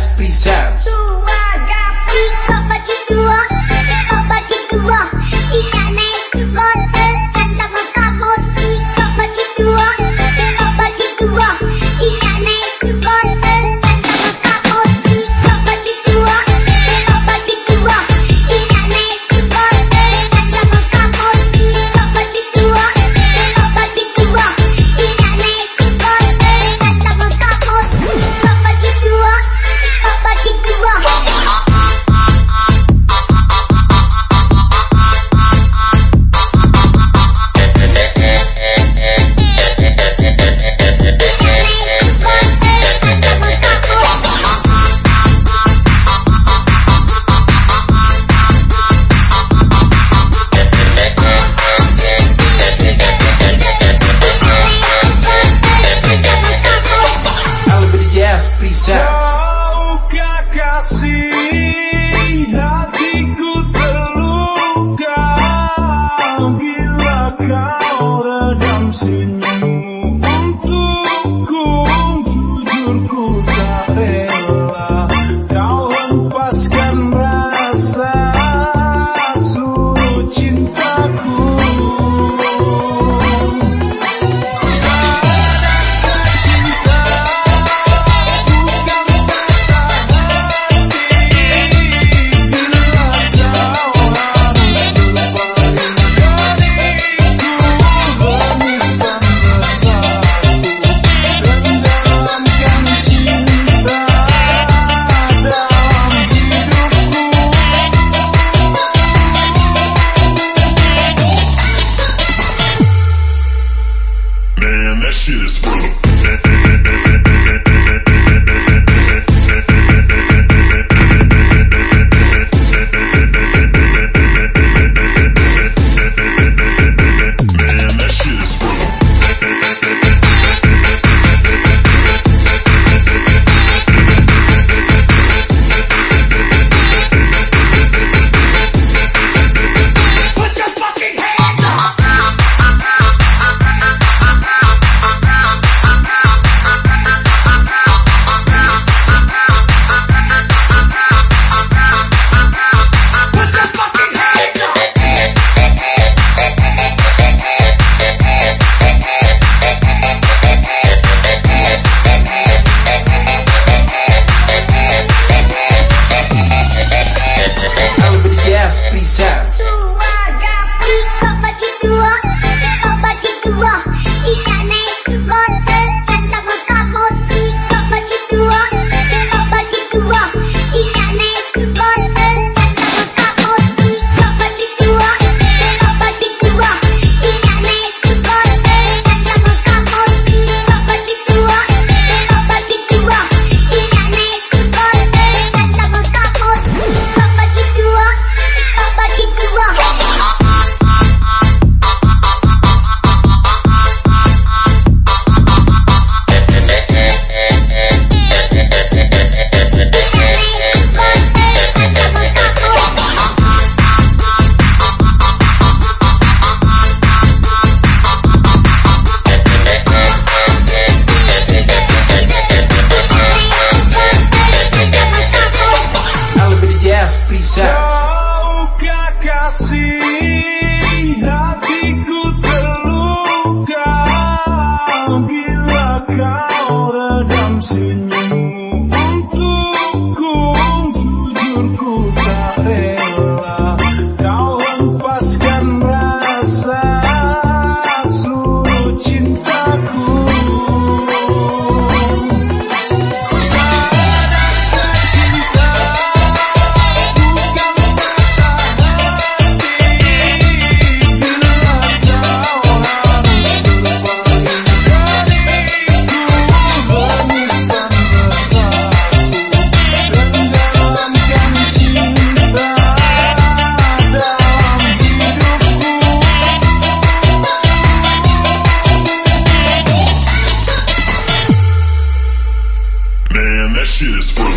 Jazz kasih That for